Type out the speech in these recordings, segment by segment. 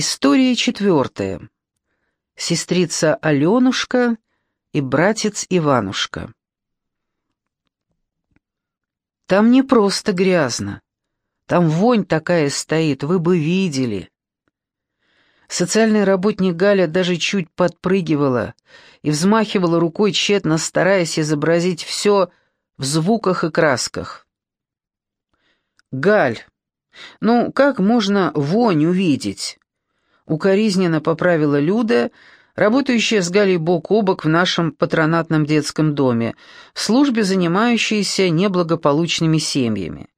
История четвертая. Сестрица Аленушка и братец Иванушка. Там не просто грязно. Там вонь такая стоит, вы бы видели. Социальный работник Галя даже чуть подпрыгивала и взмахивала рукой, тщетно стараясь изобразить все в звуках и красках. «Галь, ну как можно вонь увидеть?» Укоризненно поправила Люда, работающая с Галей бок о бок в нашем патронатном детском доме, в службе, занимающейся неблагополучными семьями.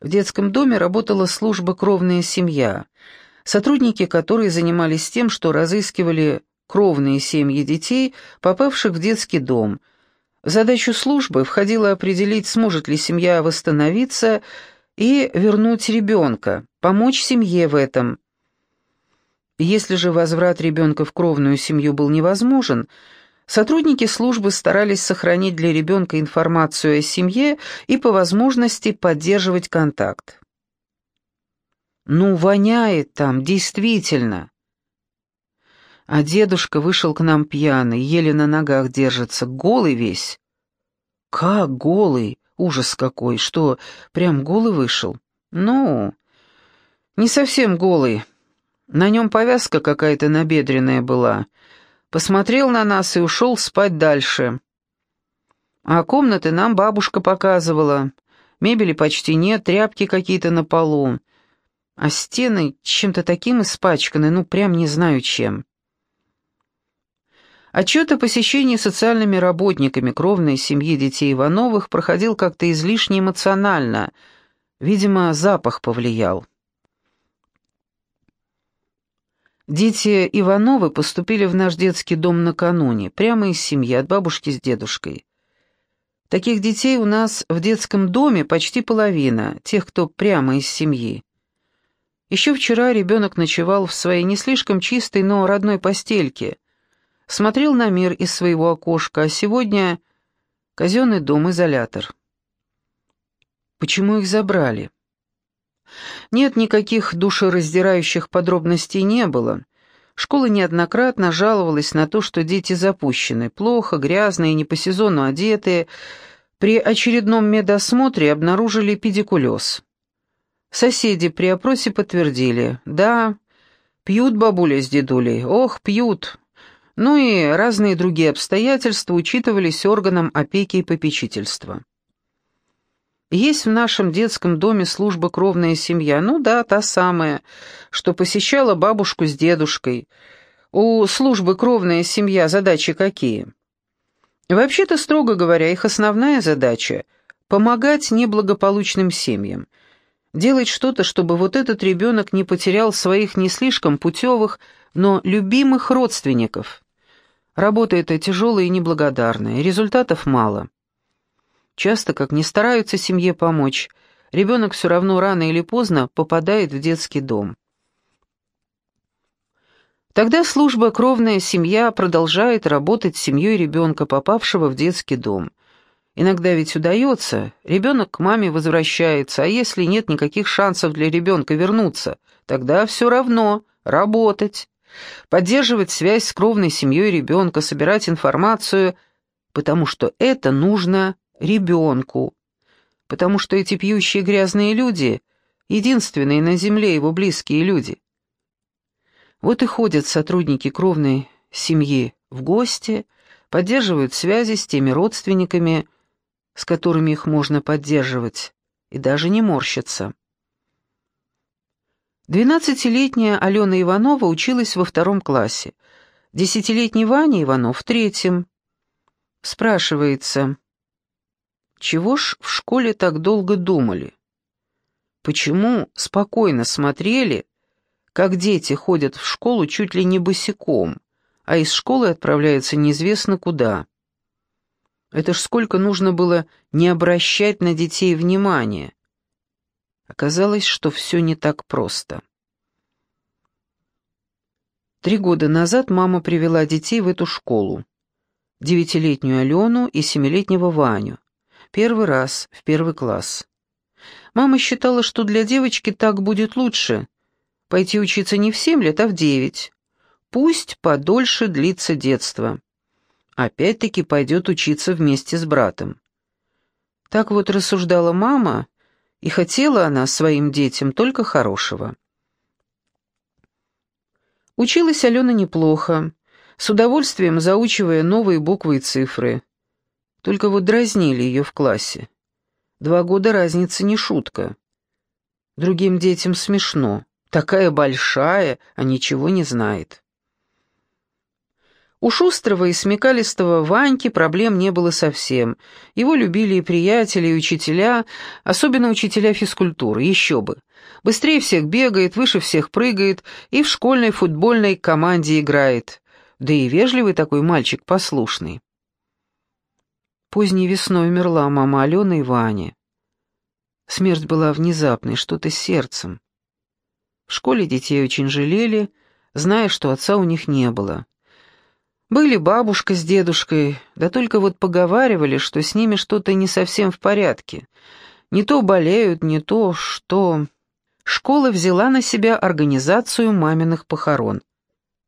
В детском доме работала служба «Кровная семья», сотрудники которой занимались тем, что разыскивали кровные семьи детей, попавших в детский дом. В задачу службы входило определить, сможет ли семья восстановиться и вернуть ребенка, помочь семье в этом. Если же возврат ребенка в кровную семью был невозможен, сотрудники службы старались сохранить для ребенка информацию о семье и по возможности поддерживать контакт. Ну, воняет там, действительно. А дедушка вышел к нам пьяный, еле на ногах держится, голый весь. Как голый? Ужас какой! Что, прям голый вышел? Ну, не совсем голый. На нем повязка какая-то набедренная была. Посмотрел на нас и ушел спать дальше. А комнаты нам бабушка показывала. Мебели почти нет, тряпки какие-то на полу а стены чем-то таким испачканы, ну прям не знаю чем. Отчет о посещении социальными работниками кровной семьи детей Ивановых проходил как-то излишне эмоционально. Видимо, запах повлиял. Дети Ивановы поступили в наш детский дом накануне, прямо из семьи, от бабушки с дедушкой. Таких детей у нас в детском доме почти половина, тех, кто прямо из семьи. Еще вчера ребенок ночевал в своей не слишком чистой, но родной постельке. Смотрел на мир из своего окошка, а сегодня казенный дом-изолятор. Почему их забрали? Нет, никаких душераздирающих подробностей не было. Школа неоднократно жаловалась на то, что дети запущены, плохо, грязные, не по сезону одетые. При очередном медосмотре обнаружили педикулез. Соседи при опросе подтвердили. Да, пьют бабуля с дедулей, ох, пьют. Ну и разные другие обстоятельства учитывались органом опеки и попечительства. Есть в нашем детском доме служба «Кровная семья». Ну да, та самая, что посещала бабушку с дедушкой. У службы «Кровная семья» задачи какие? Вообще-то, строго говоря, их основная задача – помогать неблагополучным семьям – делать что-то, чтобы вот этот ребенок не потерял своих не слишком путевых, но любимых родственников. Работа эта тяжелая и неблагодарная, результатов мало. Часто, как не стараются семье помочь, ребенок все равно рано или поздно попадает в детский дом. Тогда служба «Кровная семья» продолжает работать с семьей ребенка, попавшего в детский дом – Иногда ведь удается, ребенок к маме возвращается, а если нет никаких шансов для ребенка вернуться, тогда все равно работать, поддерживать связь с кровной семьей ребенка, собирать информацию, потому что это нужно ребенку, потому что эти пьющие грязные люди — единственные на земле его близкие люди. Вот и ходят сотрудники кровной семьи в гости, поддерживают связи с теми родственниками, с которыми их можно поддерживать, и даже не морщиться. Двенадцатилетняя Алена Иванова училась во втором классе, десятилетний Ваня Иванов в третьем. Спрашивается, чего ж в школе так долго думали? Почему спокойно смотрели, как дети ходят в школу чуть ли не босиком, а из школы отправляются неизвестно куда? Это ж сколько нужно было не обращать на детей внимания. Оказалось, что все не так просто. Три года назад мама привела детей в эту школу. Девятилетнюю Алену и семилетнего Ваню. Первый раз, в первый класс. Мама считала, что для девочки так будет лучше. Пойти учиться не в семь лет, а в девять. Пусть подольше длится детство. Опять-таки пойдет учиться вместе с братом. Так вот рассуждала мама, и хотела она своим детям только хорошего. Училась Алена неплохо, с удовольствием заучивая новые буквы и цифры. Только вот дразнили ее в классе. Два года разницы не шутка. Другим детям смешно. Такая большая, а ничего не знает. У шустрого и смекалистого Ваньки проблем не было совсем. Его любили и приятели, и учителя, особенно учителя физкультуры, еще бы. Быстрее всех бегает, выше всех прыгает и в школьной футбольной команде играет. Да и вежливый такой мальчик, послушный. Поздней весной умерла мама Алены и Вани. Смерть была внезапной, что-то с сердцем. В школе детей очень жалели, зная, что отца у них не было. Были бабушка с дедушкой, да только вот поговаривали, что с ними что-то не совсем в порядке. Не то болеют, не то что... Школа взяла на себя организацию маминых похорон.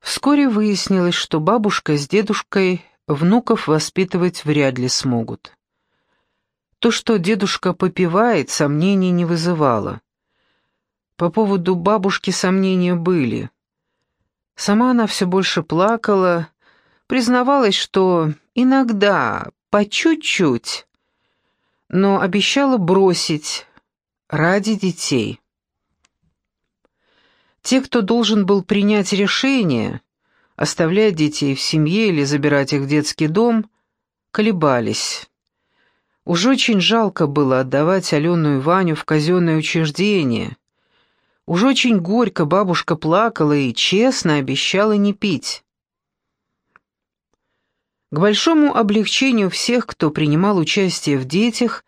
Вскоре выяснилось, что бабушка с дедушкой внуков воспитывать вряд ли смогут. То, что дедушка попивает, сомнений не вызывало. По поводу бабушки сомнения были. Сама она все больше плакала, признавалась, что иногда, по чуть-чуть, но обещала бросить ради детей. Те, кто должен был принять решение, оставлять детей в семье или забирать их в детский дом, колебались. Уж очень жалко было отдавать Алену и Ваню в казенное учреждение. Уж очень горько бабушка плакала и честно обещала не пить. К большому облегчению всех, кто принимал участие в детях,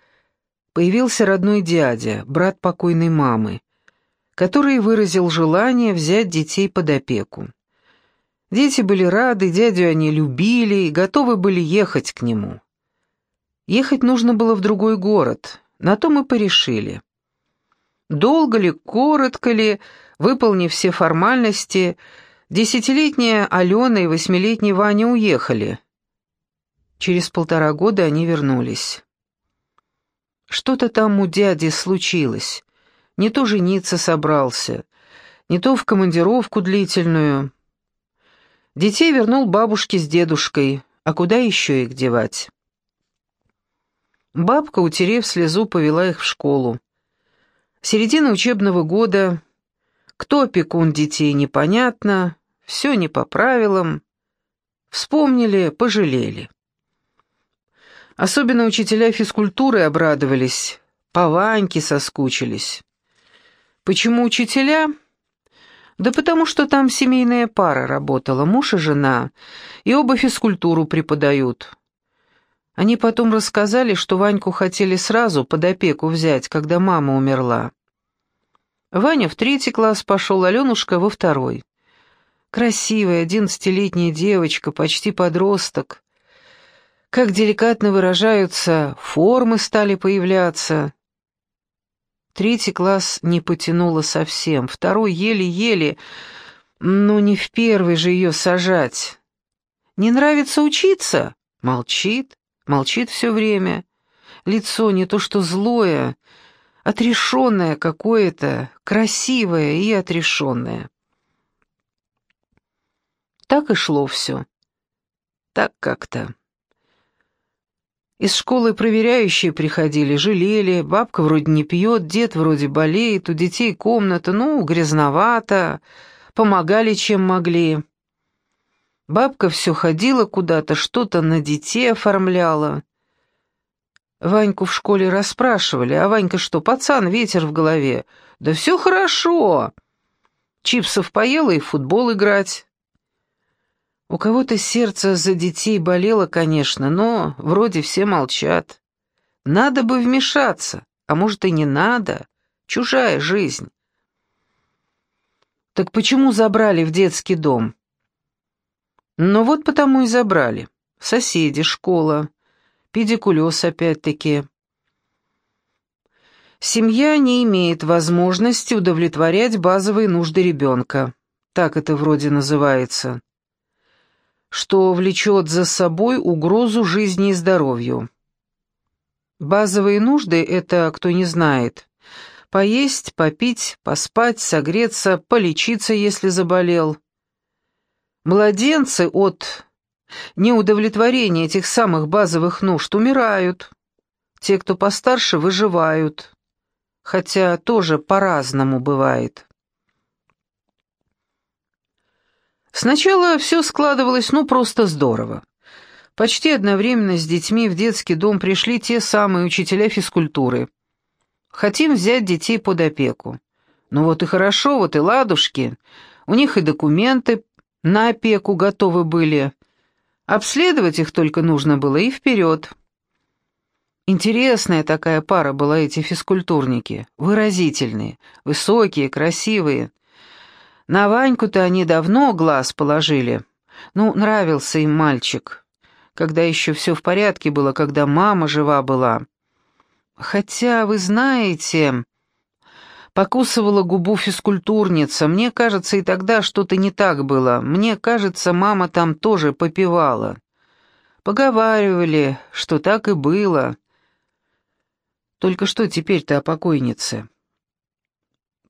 появился родной дядя, брат покойной мамы, который выразил желание взять детей под опеку. Дети были рады, дядю они любили и готовы были ехать к нему. Ехать нужно было в другой город, на то мы порешили. Долго ли, коротко ли, выполнив все формальности, десятилетняя Алена и восьмилетний Ваня уехали — Через полтора года они вернулись. Что-то там у дяди случилось. Не то жениться собрался, не то в командировку длительную. Детей вернул бабушке с дедушкой, а куда еще их девать? Бабка, утерев слезу, повела их в школу. Середина учебного года. Кто опекун детей, непонятно. Все не по правилам. Вспомнили, пожалели. Особенно учителя физкультуры обрадовались, по Ваньке соскучились. Почему учителя? Да потому что там семейная пара работала, муж и жена, и оба физкультуру преподают. Они потом рассказали, что Ваньку хотели сразу под опеку взять, когда мама умерла. Ваня в третий класс пошел, Аленушка во второй. Красивая, одиннадцатилетняя девочка, почти подросток. Как деликатно выражаются, формы стали появляться. Третий класс не потянуло совсем, второй еле-еле, но не в первый же ее сажать. Не нравится учиться? Молчит, молчит все время. Лицо не то что злое, отрешенное какое-то, красивое и отрешенное. Так и шло все. Так как-то. Из школы проверяющие приходили, жалели, бабка вроде не пьет, дед вроде болеет, у детей комната, ну, грязновато, помогали чем могли. Бабка все ходила куда-то, что-то на детей оформляла. Ваньку в школе расспрашивали, а Ванька что, пацан, ветер в голове? Да все хорошо. Чипсов поела и в футбол играть. У кого-то сердце за детей болело, конечно, но вроде все молчат. Надо бы вмешаться, а может и не надо. Чужая жизнь. Так почему забрали в детский дом? Ну вот потому и забрали. Соседи, школа, педикулез опять-таки. Семья не имеет возможности удовлетворять базовые нужды ребенка. Так это вроде называется. Что влечет за собой угрозу жизни и здоровью. Базовые нужды — это, кто не знает, поесть, попить, поспать, согреться, полечиться, если заболел. Младенцы от неудовлетворения этих самых базовых нужд умирают. Те, кто постарше, выживают. Хотя тоже по-разному бывает. Сначала все складывалось ну просто здорово. Почти одновременно с детьми в детский дом пришли те самые учителя физкультуры. Хотим взять детей под опеку. Ну вот и хорошо, вот и ладушки. У них и документы на опеку готовы были. Обследовать их только нужно было и вперед. Интересная такая пара была эти физкультурники. Выразительные, высокие, красивые. На Ваньку-то они давно глаз положили. Ну, нравился им мальчик. Когда еще все в порядке было, когда мама жива была. Хотя, вы знаете... Покусывала губу физкультурница. Мне кажется, и тогда что-то не так было. Мне кажется, мама там тоже попивала. Поговаривали, что так и было. Только что теперь-то о покойнице?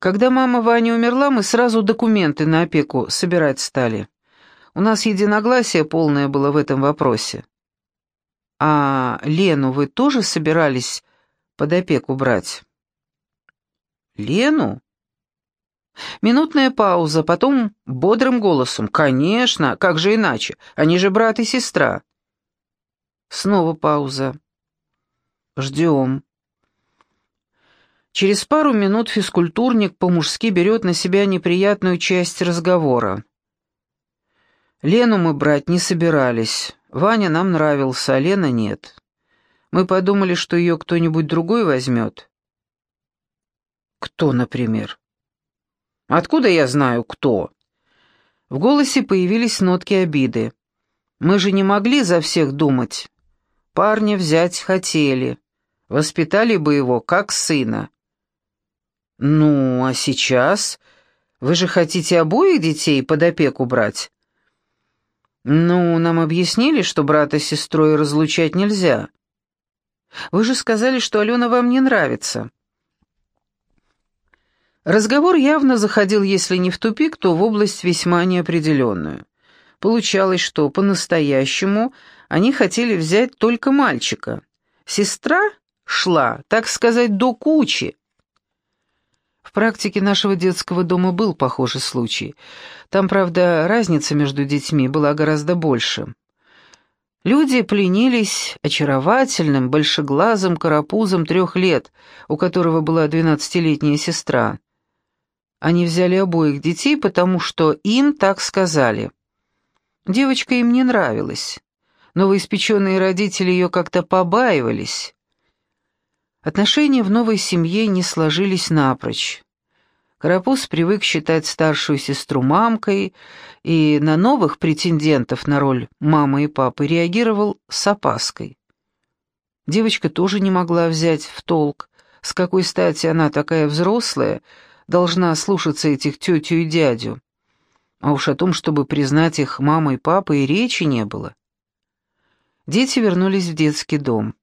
Когда мама Вани умерла, мы сразу документы на опеку собирать стали. У нас единогласие полное было в этом вопросе. А Лену вы тоже собирались под опеку брать? Лену? Минутная пауза, потом бодрым голосом. «Конечно, как же иначе? Они же брат и сестра». Снова пауза. «Ждем». Через пару минут физкультурник по-мужски берет на себя неприятную часть разговора. Лену мы брать не собирались. Ваня нам нравился, а Лена нет. Мы подумали, что ее кто-нибудь другой возьмет. Кто, например? Откуда я знаю, кто? В голосе появились нотки обиды. Мы же не могли за всех думать. Парня взять хотели. Воспитали бы его, как сына. «Ну, а сейчас? Вы же хотите обоих детей под опеку брать?» «Ну, нам объяснили, что брата с сестрой разлучать нельзя. Вы же сказали, что Алена вам не нравится». Разговор явно заходил, если не в тупик, то в область весьма неопределенную. Получалось, что по-настоящему они хотели взять только мальчика. Сестра шла, так сказать, до кучи, в практике нашего детского дома был похожий случай. Там, правда, разница между детьми была гораздо больше. Люди пленились очаровательным, большеглазым карапузом трех лет, у которого была двенадцатилетняя сестра. Они взяли обоих детей, потому что им так сказали. Девочка им не нравилась. Новоиспеченные родители ее как-то побаивались. Отношения в новой семье не сложились напрочь. Карапуз привык считать старшую сестру мамкой, и на новых претендентов на роль мамы и папы реагировал с опаской. Девочка тоже не могла взять в толк, с какой стати она такая взрослая, должна слушаться этих тетю и дядю. А уж о том, чтобы признать их мамой и папой, и речи не было. Дети вернулись в детский дом.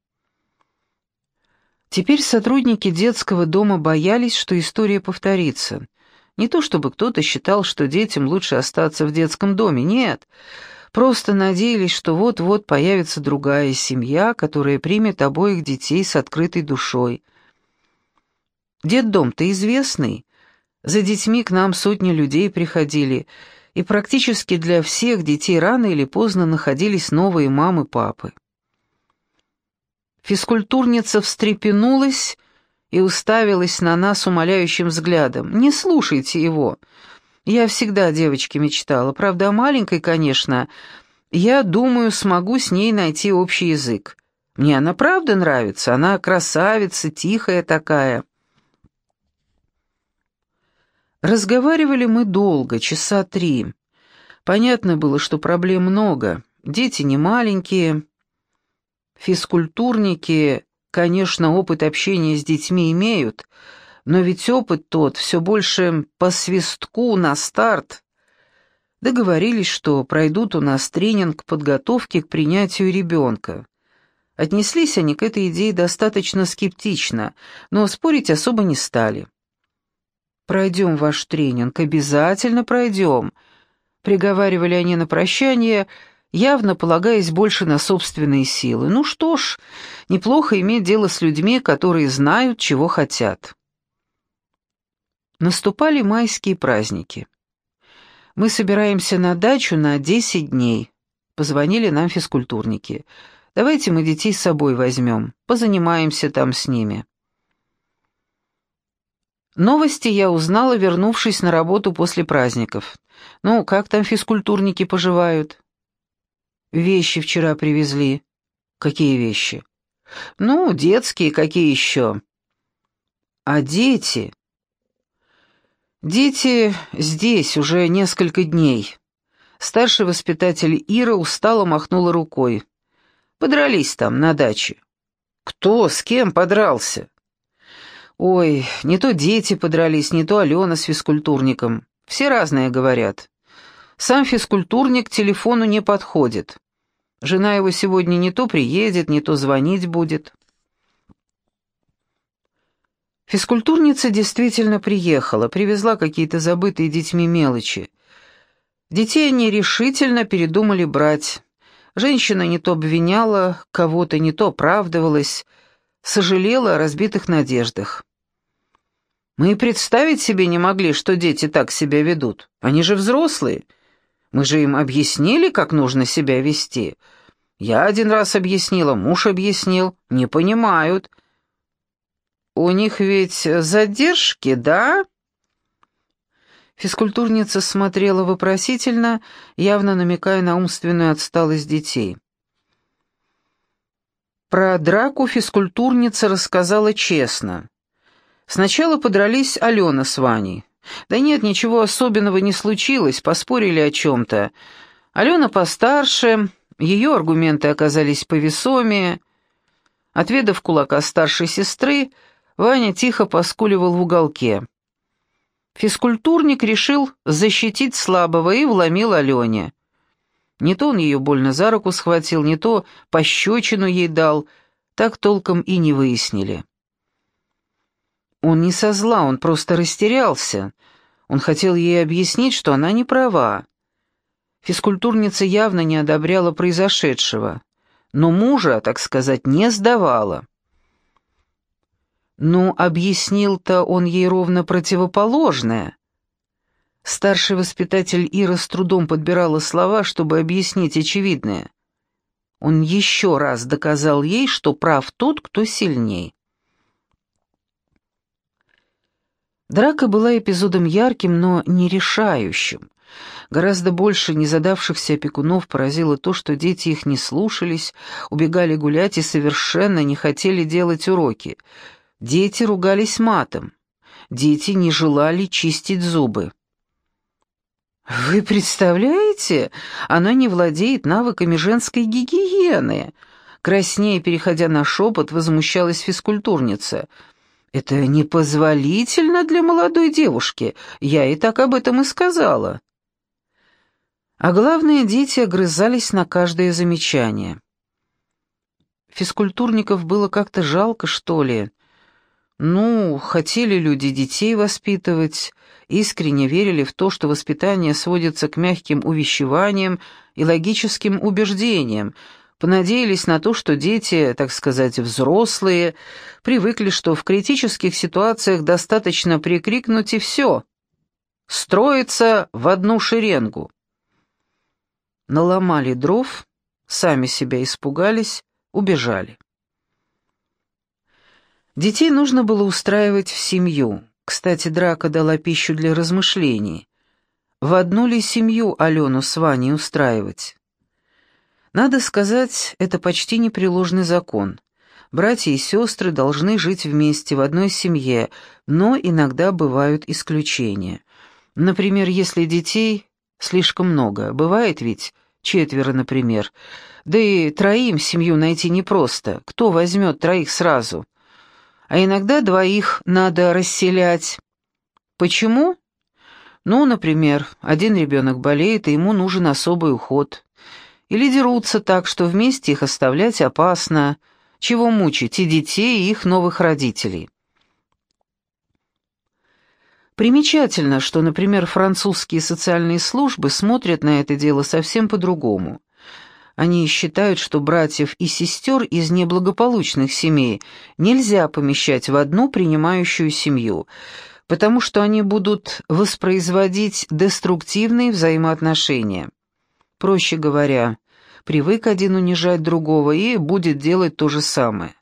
Теперь сотрудники детского дома боялись, что история повторится. Не то чтобы кто-то считал, что детям лучше остаться в детском доме, нет. Просто надеялись, что вот-вот появится другая семья, которая примет обоих детей с открытой душой. Детдом-то известный. За детьми к нам сотни людей приходили, и практически для всех детей рано или поздно находились новые мамы-папы. Физкультурница встрепенулась и уставилась на нас умоляющим взглядом. «Не слушайте его. Я всегда о девочке мечтала, правда, о маленькой, конечно. Я думаю, смогу с ней найти общий язык. Мне она правда нравится, она красавица, тихая такая». Разговаривали мы долго, часа три. Понятно было, что проблем много. Дети не маленькие, физкультурники конечно, опыт общения с детьми имеют, но ведь опыт тот все больше по свистку на старт. Договорились, что пройдут у нас тренинг подготовки к принятию ребенка. Отнеслись они к этой идее достаточно скептично, но спорить особо не стали. «Пройдем ваш тренинг, обязательно пройдем», — приговаривали они на прощание, явно полагаясь больше на собственные силы. «Ну что ж, неплохо иметь дело с людьми, которые знают, чего хотят». Наступали майские праздники. Мы собираемся на дачу на 10 дней. Позвонили нам физкультурники. Давайте мы детей с собой возьмем, позанимаемся там с ними. Новости я узнала, вернувшись на работу после праздников. Ну, как там физкультурники поживают? Вещи вчера привезли. Какие вещи? Ну, детские, какие еще? А дети? Дети здесь уже несколько дней. Старший воспитатель Ира устало махнула рукой. Подрались там, на даче. Кто, с кем подрался? Ой, не то дети подрались, не то Алена с физкультурником. Все разные говорят. Сам физкультурник к телефону не подходит. Жена его сегодня не то приедет, не то звонить будет. Физкультурница действительно приехала, привезла какие-то забытые детьми мелочи. Детей они решительно передумали брать. Женщина не то обвиняла кого-то, не то оправдывалась, сожалела о разбитых надеждах. Мы и представить себе не могли, что дети так себя ведут. Они же взрослые. Мы же им объяснили, как нужно себя вести. Я один раз объяснила, муж объяснил. Не понимают. У них ведь задержки, да? Физкультурница смотрела вопросительно, явно намекая на умственную отсталость детей. Про драку физкультурница рассказала честно. Сначала подрались Алена с Ваней. Да нет, ничего особенного не случилось, поспорили о чем-то. Алена постарше, ее аргументы оказались повесомее. Отведав кулака старшей сестры, Ваня тихо поскуливал в уголке. Физкультурник решил защитить слабого и вломил Алене. Не то он ее больно за руку схватил, не то пощечину ей дал, так толком и не выяснили. Он не со зла, он просто растерялся. Он хотел ей объяснить, что она не права. Физкультурница явно не одобряла произошедшего, но мужа, так сказать, не сдавала. Ну, объяснил-то он ей ровно противоположное. Старший воспитатель Ира с трудом подбирала слова, чтобы объяснить очевидное. Он еще раз доказал ей, что прав тот, кто сильней. Драка была эпизодом ярким, но не решающим. Гораздо больше незадавшихся опекунов поразило то, что дети их не слушались, убегали гулять и совершенно не хотели делать уроки. Дети ругались матом. Дети не желали чистить зубы. «Вы представляете? Она не владеет навыками женской гигиены!» Краснее, переходя на шепот, возмущалась физкультурница – это непозволительно для молодой девушки, я и так об этом и сказала. А главное, дети огрызались на каждое замечание. Физкультурников было как-то жалко, что ли. Ну, хотели люди детей воспитывать, искренне верили в то, что воспитание сводится к мягким увещеваниям и логическим убеждениям, понадеялись на то, что дети, так сказать, взрослые, привыкли, что в критических ситуациях достаточно прикрикнуть и все. Строиться в одну шеренгу. Наломали дров, сами себя испугались, убежали. Детей нужно было устраивать в семью. Кстати, драка дала пищу для размышлений. В одну ли семью Алену с Ваней устраивать? Надо сказать, это почти непреложный закон. Братья и сестры должны жить вместе в одной семье, но иногда бывают исключения. Например, если детей слишком много, бывает ведь, четверо, например. Да и троим семью найти непросто. Кто возьмет троих сразу? А иногда двоих надо расселять. Почему? Ну, например, один ребенок болеет, и ему нужен особый уход. Или дерутся так, что вместе их оставлять опасно. Чего мучить и детей, и их новых родителей? Примечательно, что, например, французские социальные службы смотрят на это дело совсем по-другому. Они считают, что братьев и сестер из неблагополучных семей нельзя помещать в одну принимающую семью, потому что они будут воспроизводить деструктивные взаимоотношения. Проще говоря, привык один унижать другого и будет делать то же самое.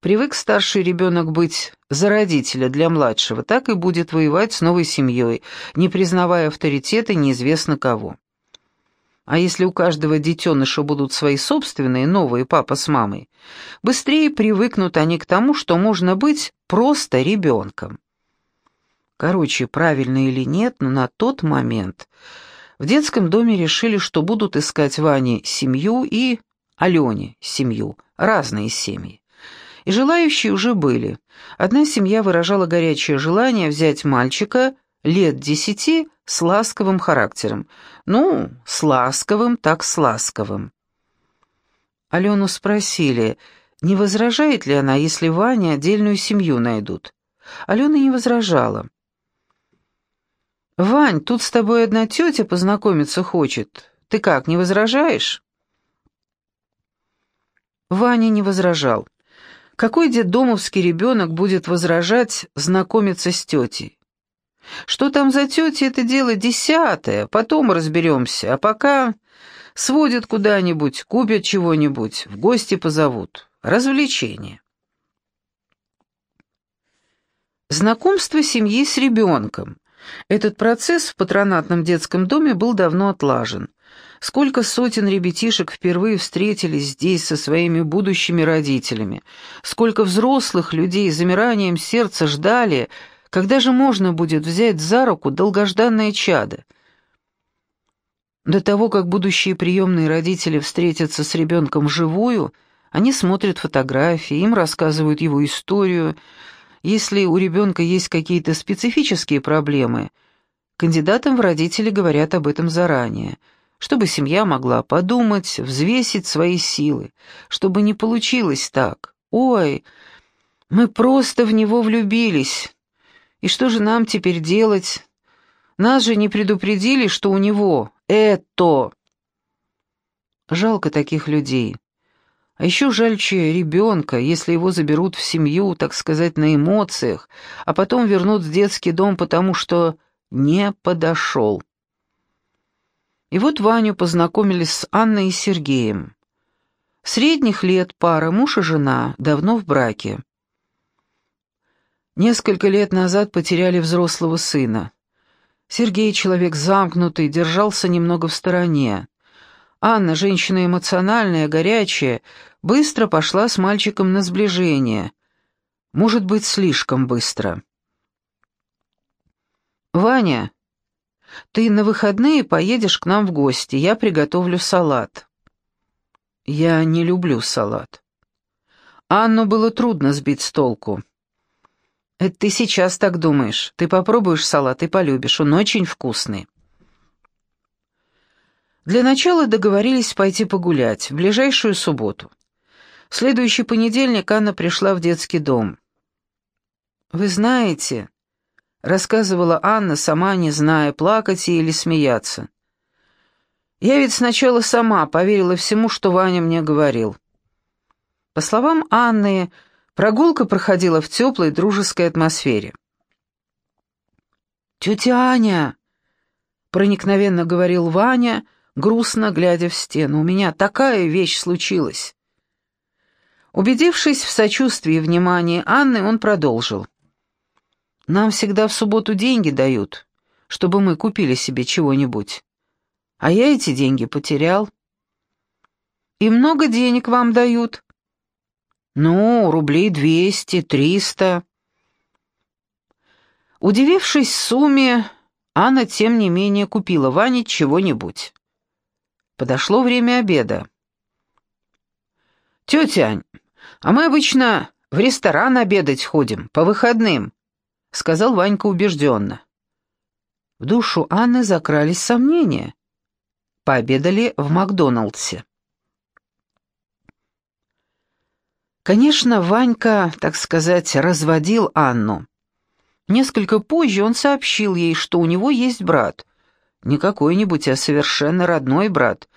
Привык старший ребенок быть за родителя для младшего, так и будет воевать с новой семьей, не признавая авторитета неизвестно кого. А если у каждого детеныша будут свои собственные, новые папа с мамой, быстрее привыкнут они к тому, что можно быть просто ребенком. Короче, правильно или нет, но на тот момент в детском доме решили, что будут искать Ване семью и Алене семью, разные семьи. И желающие уже были. Одна семья выражала горячее желание взять мальчика лет десяти с ласковым характером. Ну, с ласковым, так с ласковым. Алену спросили, не возражает ли она, если Ване отдельную семью найдут. Алена не возражала. «Вань, тут с тобой одна тетя познакомиться хочет. Ты как, не возражаешь?» Ваня не возражал. Какой детдомовский ребенок будет возражать знакомиться с тетей? Что там за тетя, это дело десятое, потом разберемся, а пока сводят куда-нибудь, купят чего-нибудь, в гости позовут. Развлечение. Знакомство семьи с ребенком. Этот процесс в патронатном детском доме был давно отлажен. Сколько сотен ребятишек впервые встретились здесь со своими будущими родителями, сколько взрослых людей замиранием сердца ждали, когда же можно будет взять за руку долгожданное чадо. До того, как будущие приемные родители встретятся с ребенком вживую, они смотрят фотографии, им рассказывают его историю. Если у ребенка есть какие-то специфические проблемы, кандидатам в родители говорят об этом заранее – чтобы семья могла подумать, взвесить свои силы, чтобы не получилось так. Ой, мы просто в него влюбились. И что же нам теперь делать? Нас же не предупредили, что у него это. Жалко таких людей. А еще жальче ребенка, если его заберут в семью, так сказать, на эмоциях, а потом вернут в детский дом, потому что не подошел. И вот Ваню познакомили с Анной и Сергеем. Средних лет пара, муж и жена, давно в браке. Несколько лет назад потеряли взрослого сына. Сергей, человек замкнутый, держался немного в стороне. Анна, женщина эмоциональная, горячая, быстро пошла с мальчиком на сближение. Может быть, слишком быстро. «Ваня, ты на выходные поедешь к нам в гости, я приготовлю салат». «Я не люблю салат». Анну было трудно сбить с толку. «Это ты сейчас так думаешь. Ты попробуешь салат и полюбишь, он очень вкусный». Для начала договорились пойти погулять, в ближайшую субботу. В следующий понедельник Анна пришла в детский дом. «Вы знаете, рассказывала Анна, сама не зная, плакать или смеяться. Я ведь сначала сама поверила всему, что Ваня мне говорил. По словам Анны, прогулка проходила в теплой дружеской атмосфере. «Тетя Аня!» — проникновенно говорил Ваня, грустно глядя в стену. «У меня такая вещь случилась». Убедившись в сочувствии и внимании Анны, он продолжил. Нам всегда в субботу деньги дают, чтобы мы купили себе чего-нибудь. А я эти деньги потерял. И много денег вам дают? Ну, рублей двести, триста. Удивившись сумме, Анна, тем не менее, купила Ване чего-нибудь. Подошло время обеда. «Тетя Ань, а мы обычно в ресторан обедать ходим, по выходным», — сказал Ванька убежденно. В душу Анны закрались сомнения. Пообедали в Макдоналдсе. Конечно, Ванька, так сказать, разводил Анну. Несколько позже он сообщил ей, что у него есть брат. Не какой-нибудь, а совершенно родной брат.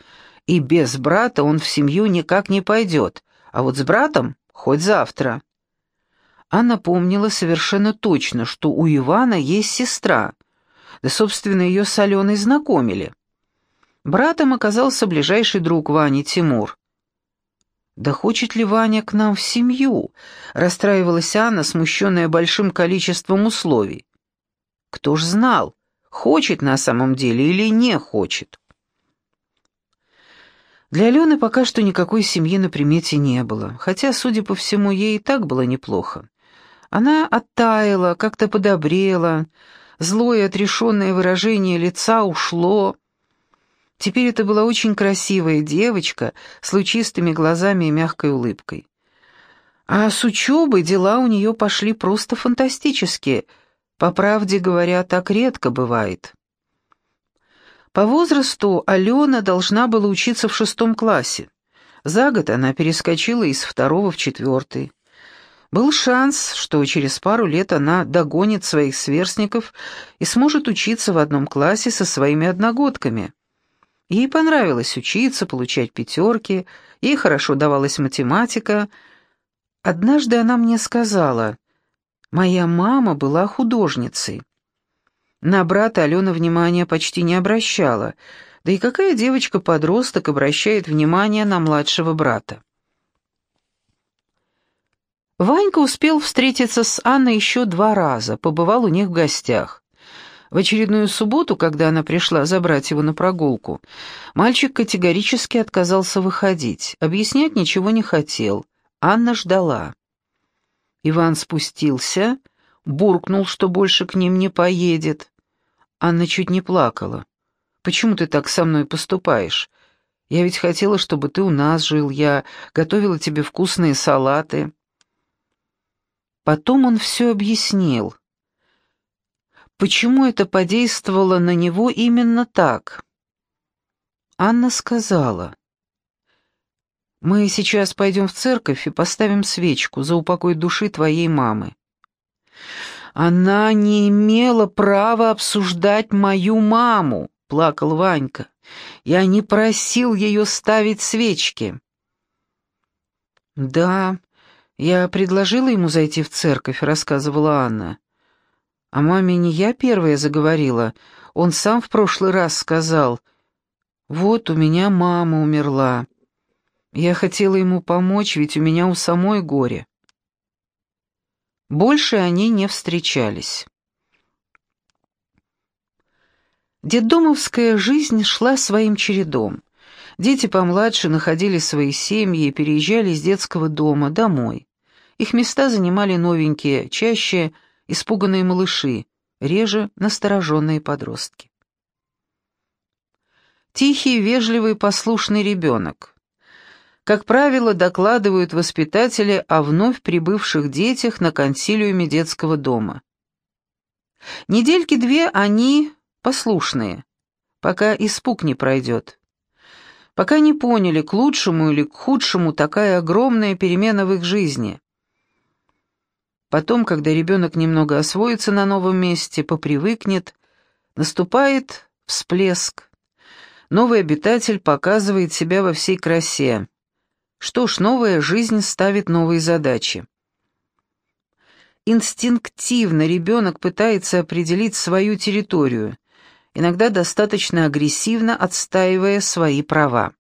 И без брата он в семью никак не пойдет, а вот с братом хоть завтра. Анна помнила совершенно точно, что у Ивана есть сестра. Да, собственно, ее с Аленой знакомили. Братом оказался ближайший друг Вани Тимур. «Да хочет ли Ваня к нам в семью?» — расстраивалась Анна, смущенная большим количеством условий. «Кто ж знал, хочет на самом деле или не хочет?» Для Алены пока что никакой семьи на примете не было, хотя, судя по всему, ей и так было неплохо. Она оттаяла, как-то подобрела, злое отрешенное выражение лица ушло, Теперь это была очень красивая девочка с лучистыми глазами и мягкой улыбкой. А с учебой дела у нее пошли просто фантастические. По правде говоря, так редко бывает. По возрасту Алена должна была учиться в шестом классе. За год она перескочила из второго в четвертый. Был шанс, что через пару лет она догонит своих сверстников и сможет учиться в одном классе со своими одногодками. Ей понравилось учиться, получать пятерки, ей хорошо давалась математика. Однажды она мне сказала, «Моя мама была художницей». На брата Алена внимания почти не обращала, да и какая девочка-подросток обращает внимание на младшего брата? Ванька успел встретиться с Анной еще два раза, побывал у них в гостях. В очередную субботу, когда она пришла забрать его на прогулку, мальчик категорически отказался выходить, объяснять ничего не хотел. Анна ждала. Иван спустился, буркнул, что больше к ним не поедет. Анна чуть не плакала. «Почему ты так со мной поступаешь? Я ведь хотела, чтобы ты у нас жил, я готовила тебе вкусные салаты». Потом он все объяснил. Почему это подействовало на него именно так? Анна сказала, «Мы сейчас пойдем в церковь и поставим свечку за упокой души твоей мамы». «Она не имела права обсуждать мою маму», — плакал Ванька. «Я не просил ее ставить свечки». «Да, я предложила ему зайти в церковь», — рассказывала Анна. А маме не я первая заговорила. Он сам в прошлый раз сказал, «Вот у меня мама умерла. Я хотела ему помочь, ведь у меня у самой горе». Больше они не встречались. Детдомовская жизнь шла своим чередом. Дети помладше находили свои семьи и переезжали из детского дома домой. Их места занимали новенькие, чаще – испуганные малыши, реже настороженные подростки. Тихий, вежливый, послушный ребенок. Как правило, докладывают воспитатели о вновь прибывших детях на консилиуме детского дома. Недельки две они послушные, пока испуг не пройдет. Пока не поняли, к лучшему или к худшему такая огромная перемена в их жизни. Потом, когда ребенок немного освоится на новом месте, попривыкнет, наступает всплеск. Новый обитатель показывает себя во всей красе. Что ж, новая жизнь ставит новые задачи. Инстинктивно ребенок пытается определить свою территорию, иногда достаточно агрессивно отстаивая свои права.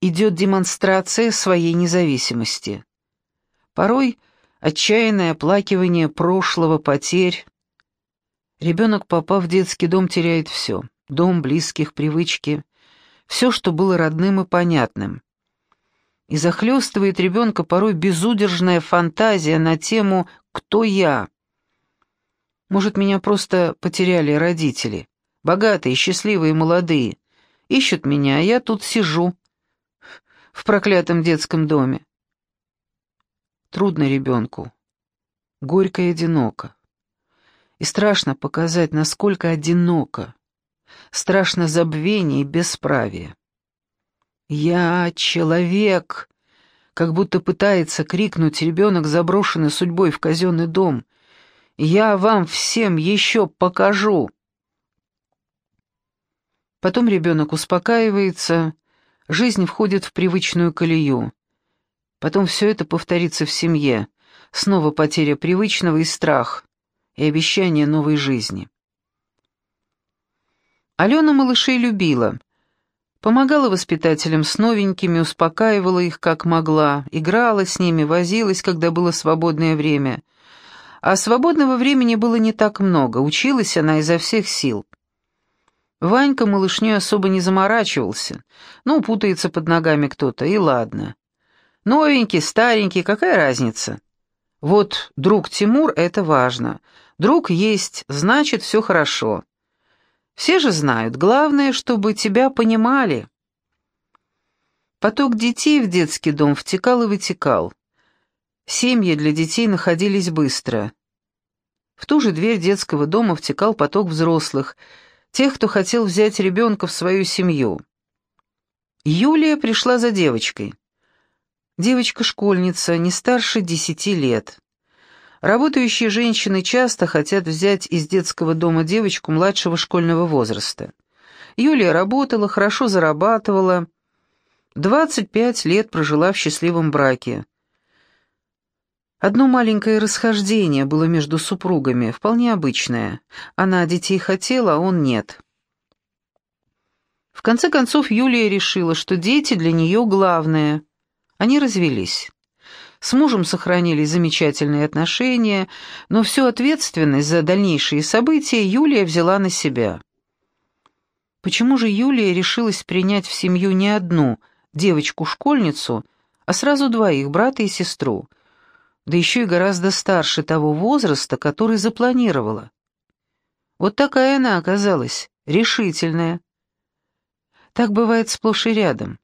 Идет демонстрация своей независимости. Порой отчаянное оплакивание прошлого, потерь. Ребенок, попав в детский дом, теряет все. Дом, близких, привычки. Все, что было родным и понятным. И захлестывает ребенка порой безудержная фантазия на тему «Кто я?». Может, меня просто потеряли родители, богатые, счастливые, молодые, Ищут меня, а я тут сижу, в проклятом детском доме. Трудно ребенку, горько и одиноко. И страшно показать, насколько одиноко. Страшно забвение и бесправие. «Я человек!» Как будто пытается крикнуть ребенок, заброшенный судьбой в казенный дом. «Я вам всем еще покажу!» Потом ребенок успокаивается, жизнь входит в привычную колею. Потом все это повторится в семье. Снова потеря привычного и страх, и обещание новой жизни. Алена малышей любила. Помогала воспитателям с новенькими, успокаивала их как могла, играла с ними, возилась, когда было свободное время. А свободного времени было не так много, училась она изо всех сил. Ванька малышней особо не заморачивался. Ну, путается под ногами кто-то, и ладно. Новенький, старенький, какая разница? Вот друг Тимур — это важно. Друг есть, значит, все хорошо. Все же знают, главное, чтобы тебя понимали. Поток детей в детский дом втекал и вытекал. Семьи для детей находились быстро. В ту же дверь детского дома втекал поток взрослых, тех, кто хотел взять ребенка в свою семью. Юлия пришла за девочкой. Девочка-школьница, не старше десяти лет. Работающие женщины часто хотят взять из детского дома девочку младшего школьного возраста. Юлия работала, хорошо зарабатывала. 25 лет прожила в счастливом браке. Одно маленькое расхождение было между супругами, вполне обычное. Она детей хотела, а он нет. В конце концов Юлия решила, что дети для нее главное. Они развелись. С мужем сохранили замечательные отношения, но всю ответственность за дальнейшие события Юлия взяла на себя. Почему же Юлия решилась принять в семью не одну девочку-школьницу, а сразу двоих, брата и сестру, да еще и гораздо старше того возраста, который запланировала? Вот такая она оказалась, решительная. Так бывает сплошь и рядом.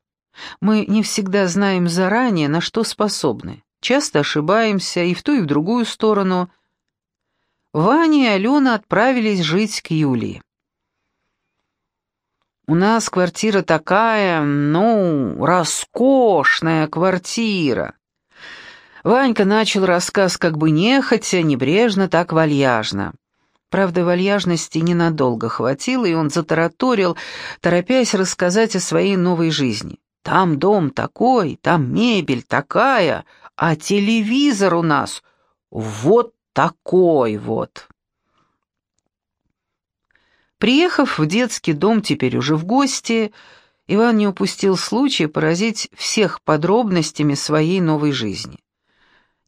Мы не всегда знаем заранее, на что способны. Часто ошибаемся и в ту, и в другую сторону. Ваня и Алена отправились жить к Юлии. «У нас квартира такая, ну, роскошная квартира». Ванька начал рассказ как бы нехотя, небрежно, так вальяжно. Правда, вальяжности ненадолго хватило, и он затараторил, торопясь рассказать о своей новой жизни. Там дом такой, там мебель такая, а телевизор у нас вот такой вот. Приехав в детский дом теперь уже в гости, Иван не упустил случая поразить всех подробностями своей новой жизни.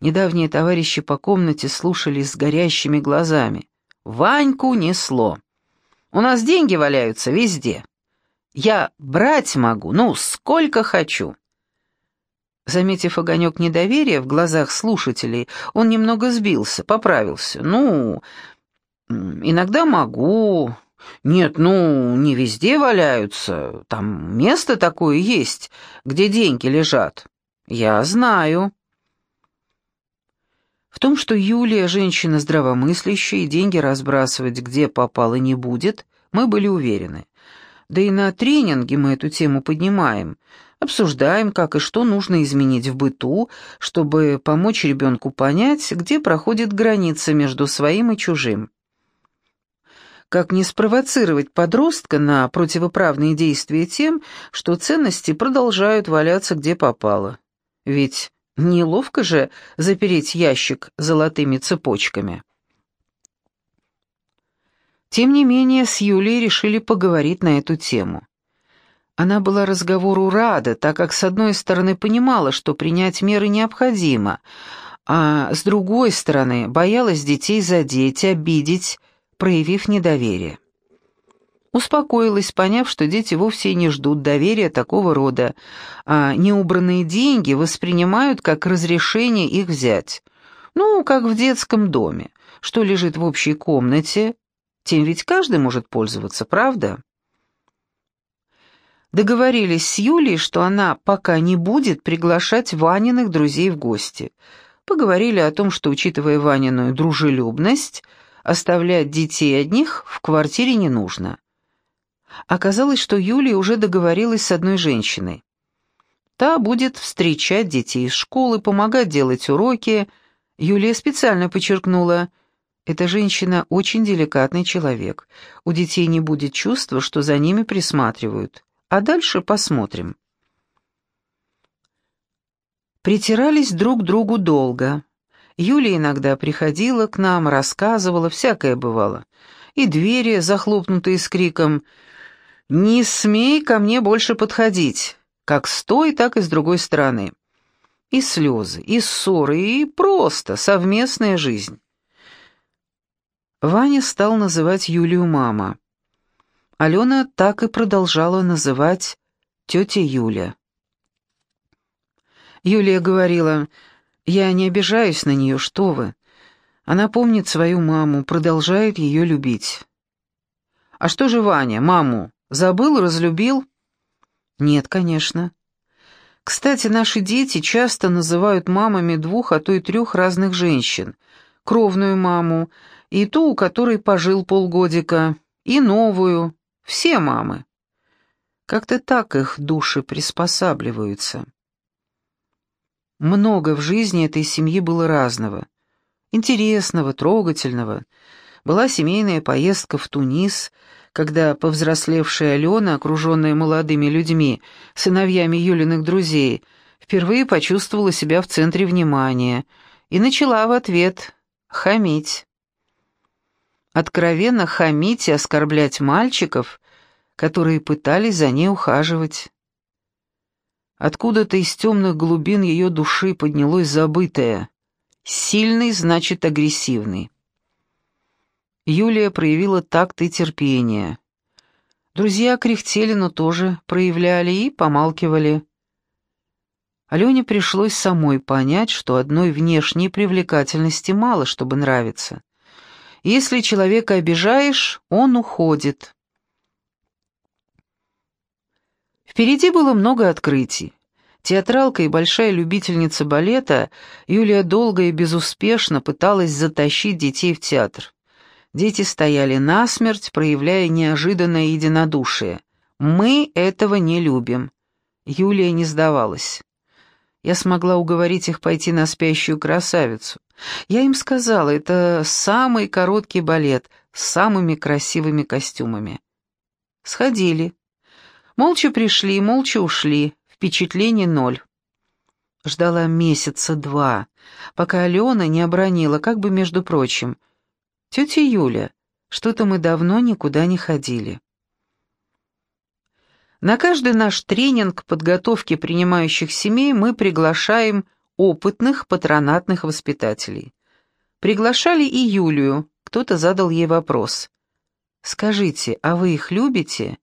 Недавние товарищи по комнате слушали с горящими глазами. Ваньку несло. «У нас деньги валяются везде. Я брать могу, ну, сколько хочу». Заметив огонек недоверия в глазах слушателей, он немного сбился, поправился. «Ну, иногда могу. Нет, ну, не везде валяются. Там место такое есть, где деньги лежат. Я знаю». В том, что Юлия женщина здравомыслящая и деньги разбрасывать где попало не будет, мы были уверены. Да и на тренинге мы эту тему поднимаем. Обсуждаем, как и что нужно изменить в быту, чтобы помочь ребенку понять, где проходит граница между своим и чужим. Как не спровоцировать подростка на противоправные действия тем, что ценности продолжают валяться где попало. Ведь неловко же запереть ящик золотыми цепочками. Тем не менее, с Юлей решили поговорить на эту тему. Она была разговору рада, так как с одной стороны понимала, что принять меры необходимо, а с другой стороны боялась детей задеть, обидеть, проявив недоверие. Успокоилась, поняв, что дети вовсе не ждут доверия такого рода, а неубранные деньги воспринимают как разрешение их взять. Ну, как в детском доме, что лежит в общей комнате, тем ведь каждый может пользоваться, правда? Договорились с Юлей, что она пока не будет приглашать Ваниных друзей в гости. Поговорили о том, что, учитывая Ванину дружелюбность, оставлять детей одних в квартире не нужно. Оказалось, что Юлия уже договорилась с одной женщиной. Та будет встречать детей из школы, помогать делать уроки. Юлия специально подчеркнула, эта женщина очень деликатный человек. У детей не будет чувства, что за ними присматривают. А дальше посмотрим. Притирались друг другу долго. Юлия иногда приходила к нам, рассказывала, всякое бывало. И двери, захлопнутые с криком «Не смей ко мне больше подходить!» как с той, так и с другой стороны. И слезы, и ссоры, и просто совместная жизнь. Ваня стал называть Юлию мама. Алена так и продолжала называть тетя Юля. Юлия говорила, «Я не обижаюсь на нее, что вы. Она помнит свою маму, продолжает ее любить». «А что же Ваня, маму, забыл, разлюбил?» Нет, конечно. Кстати, наши дети часто называют мамами двух, а то и трех разных женщин. Кровную маму, и ту, у которой пожил полгодика, и новую. Все мамы. Как-то так их души приспосабливаются. Много в жизни этой семьи было разного. Интересного, трогательного. Была семейная поездка в Тунис — когда повзрослевшая Алена, окруженная молодыми людьми, сыновьями Юлиных друзей, впервые почувствовала себя в центре внимания и начала в ответ хамить. Откровенно хамить и оскорблять мальчиков, которые пытались за ней ухаживать. Откуда-то из темных глубин ее души поднялось забытое. Сильный значит агрессивный. Юлия проявила такт и терпение. Друзья кряхтели, но тоже проявляли и помалкивали. Алене пришлось самой понять, что одной внешней привлекательности мало, чтобы нравиться. Если человека обижаешь, он уходит. Впереди было много открытий. Театралка и большая любительница балета, Юлия долго и безуспешно пыталась затащить детей в театр. Дети стояли насмерть, проявляя неожиданное единодушие. «Мы этого не любим». Юлия не сдавалась. Я смогла уговорить их пойти на спящую красавицу. Я им сказала, это самый короткий балет с самыми красивыми костюмами. Сходили. Молча пришли, молча ушли. Впечатлений ноль. Ждала месяца два, пока Алена не обронила, как бы между прочим, «Тетя Юля, что-то мы давно никуда не ходили». На каждый наш тренинг подготовки принимающих семей мы приглашаем опытных патронатных воспитателей. Приглашали и Юлию, кто-то задал ей вопрос. «Скажите, а вы их любите?»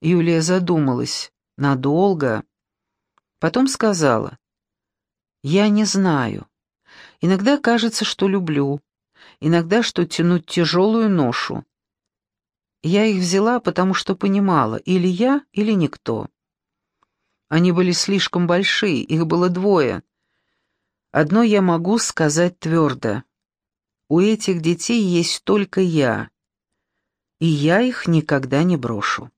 Юлия задумалась. Надолго. Потом сказала. «Я не знаю. Иногда кажется, что люблю иногда что тянуть тяжелую ношу. Я их взяла, потому что понимала, или я, или никто. Они были слишком большие, их было двое. Одно я могу сказать твердо. У этих детей есть только я, и я их никогда не брошу.